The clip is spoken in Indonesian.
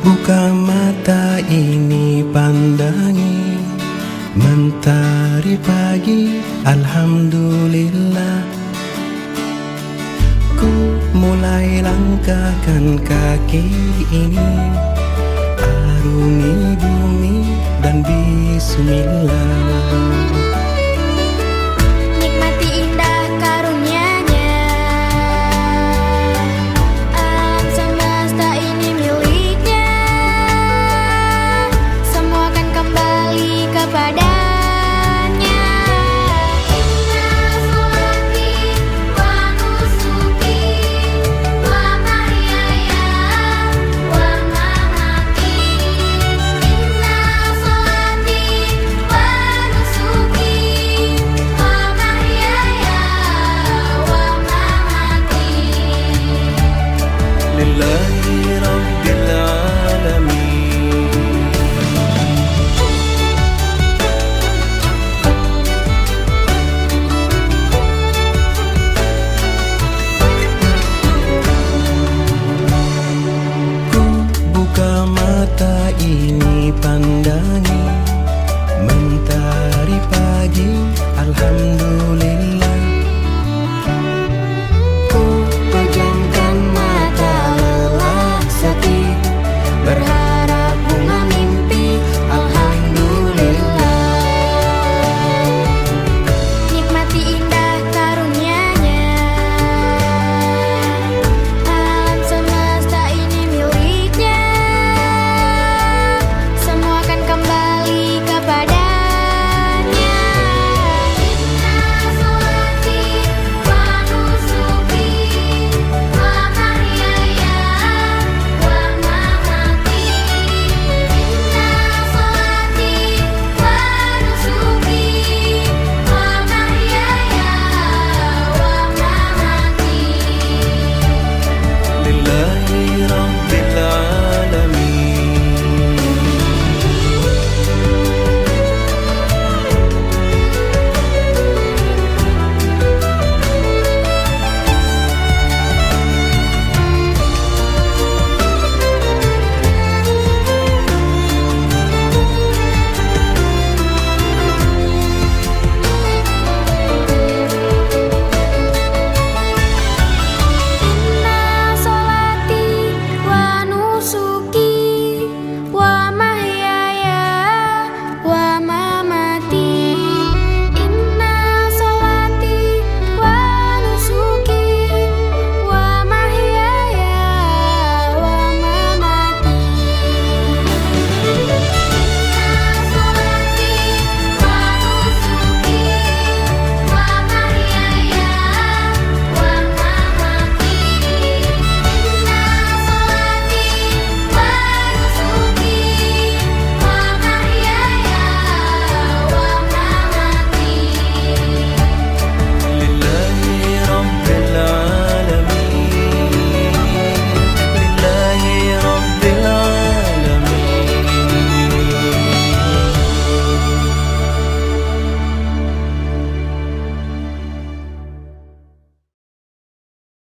Buka mata ini pandangi. Mentari pagi Alhamdulillah. Ku mulai langkahkan kaki ini. Arungi bumi dan bismillah. her head